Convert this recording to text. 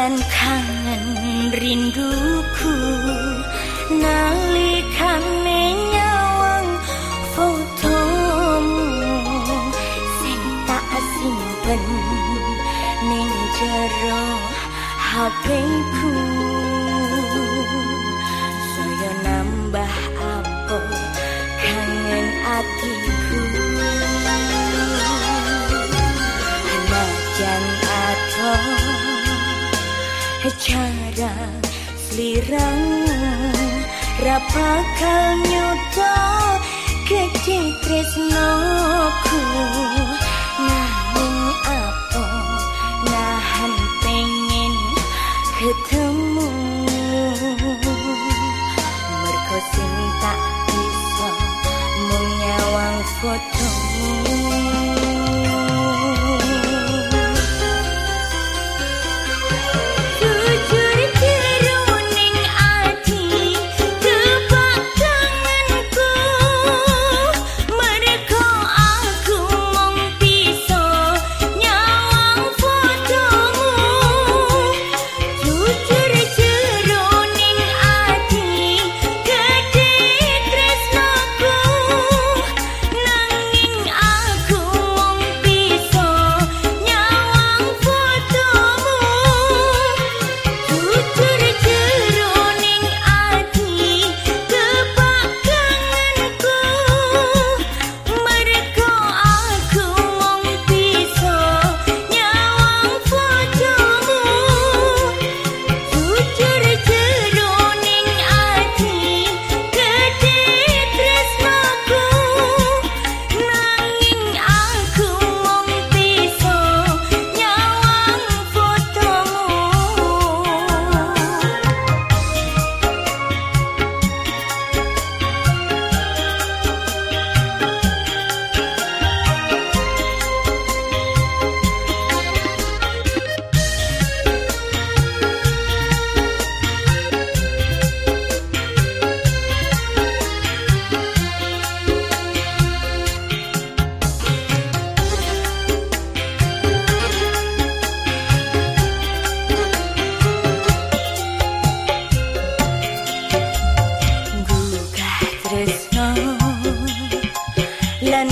lan kangen rinduku. Nalikane nyawang fotomu sing tak simpen ning jero hatiku. Saya nambah apa kangen atiku? Najan atau cara selirang rapakal nyoto kece tresnoku nanging apa nahan pengen ketemu? Merko sing tak bisa menyawang fotomu